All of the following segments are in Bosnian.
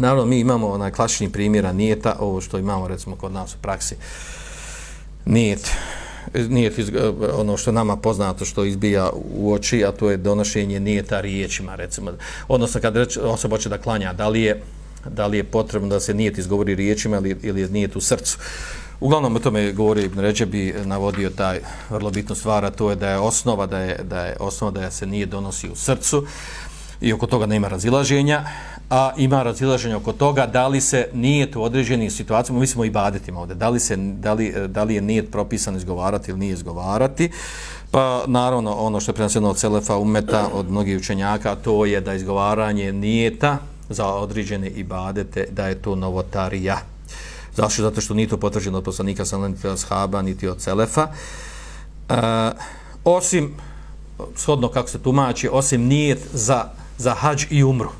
Naravno, mi imamo onaj klasični primjera nijeta, ovo što imamo recimo kod nas u praksi. Nijet, nijet iz, ono što nama poznato što izbija u oči, a to je donošenje nijeta riječima, recimo. Odnosno, kad reč, osoba hoće da klanja, da li, je, da li je potrebno da se nijet izgovori riječima ili, ili je nijet u srcu. Uglavnom, o tome govori Ibn bi navodio taj vrlo bitnu stvar, a to je da je osnova da je, da je osnova da je se nije donosi u srcu i oko toga nema razilaženja, a ima razilaženje oko toga da li se nije u određenim situacijama, mi smo i badetima ovdje, da li, se, da, li, eh, da li je nijet propisan izgovarati ili nije izgovarati, pa naravno ono što je prenoseno od Selefa umeta, od mnogih učenjaka, to je da izgovaranje nijeta za određene ibadete, da je to novotarija. Zašto? Zato što nije to potvrđeno od poslanika niti od Shaba, niti od Selefa. E, osim, shodno kako se tumači, osim nijet za, za hađ i umru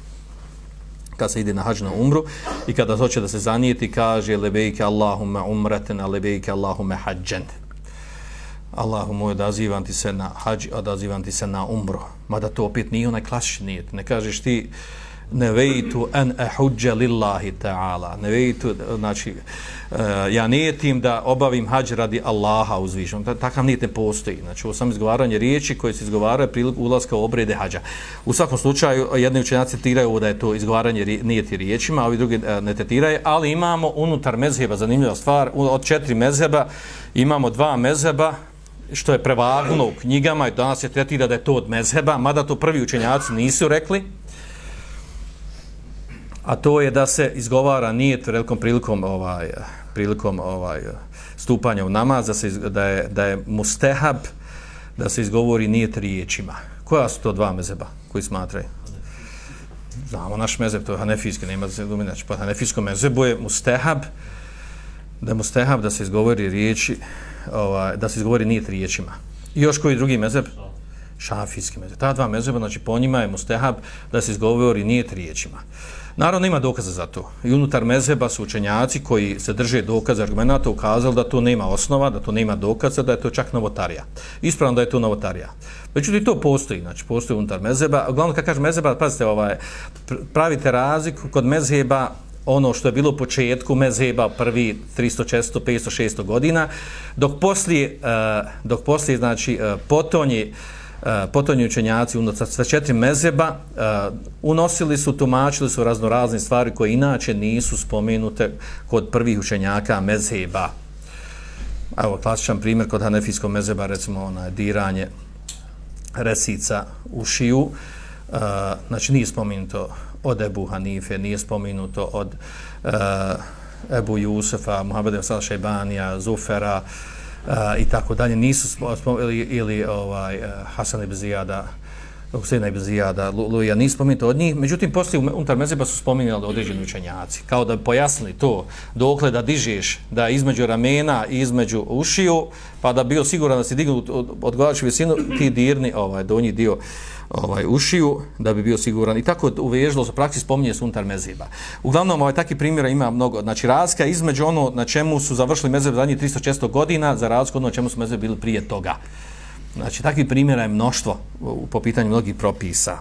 kad se ide na hađ na umru i kada hoće da se zanijeti kaže lebejke Allahume umraten a lebejke Allahume hađen Allahu moj odazivam ti se na hađ odazivam ti se na umru. Mada to opet nije onaj klasični nijet. Ne kažeš ti uh, nevejtu en ehudja lillahi ta'ala. Nevejtu, znači, uh, ja nijetim da obavim hađ radi Allaha uzvišenog. Takav nijet ne postoji. Znači, ovo sam izgovaranje riječi koje se izgovaraju priliku ulaska u obrede hađa. U svakom slučaju, jedni učenjaci tetiraju ovo da je to izgovaranje nijeti riječima, a ovi drugi uh, ne tetiraju, ali imamo unutar mezheba, zanimljiva stvar, od četiri mezheba imamo dva mezheba, što je prevagnuo u knjigama i danas se tretira da je to od mezheba, mada to prvi učenjaci nisu rekli, a to je da se izgovara nijet velikom prilikom ovaj prilikom ovaj stupanja u namaz da se da je da je mustehab da se izgovori nijet riječima. Koja su to dva mezeba koji smatraju? Znamo naš mezeb, to je hanefijski, nema se znači Pa hanefijskom mezebu je mustehab da je mustehab da se izgovori riječi, ovaj, da se izgovori nijet riječima. I još koji drugi mezeb? Šafijski mezheb. Ta dva mezheba, znači po njima je mustehab da se izgovori nijet riječima. Naravno, nema dokaza za to. I unutar mezheba su učenjaci koji se drže dokaza argumenta ukazali da to nema osnova, da to nema dokaza, da je to čak novotarija. Ispravno da je to novotarija. Međutim, to postoji, znači postoji unutar mezheba. Uglavnom, kad kažem mezheba, pazite, ovaj, pravite razliku kod mezheba ono što je bilo u početku mezheba prvi 300, 400, 500, 600 godina, dok poslije, eh, dok poslije znači, eh, potonje E, potonji učenjaci unutar sve četiri mezeba uh, e, unosili su, tumačili su razno razne stvari koje inače nisu spomenute kod prvih učenjaka mezeba. Evo, klasičan primjer kod hanefijskog mezeba, recimo, ona, diranje resica u šiju. E, znači, nije spomenuto od Ebu Hanife, nije spomenuto od Ebu Jusefa, Muhammeda Sala Šajbanija, Zufera, uh, i tako dalje nisu spomenuli ili ovaj Hasan ibn Ziyada Huseina ibn Zijada, Luja nisu spomenuti od njih međutim poslije unutar mezeba su spominjali određeni učenjaci kao da pojasnili to dokle da dižeš da između ramena i između ušiju pa da bio siguran da se dignu odgovarajuću visinu ti dirni ovaj donji dio ovaj ušiju da bi bio siguran i tako uvežilo se praksi spominje se unutar meziba. Uglavnom ovaj taki primjera ima mnogo. Znači razlika između ono na čemu su završili mezheb zadnjih 300 godina za razliku ono na čemu su mezheb bili prije toga. Znači takvi primjera je mnoštvo po pitanju mnogih propisa.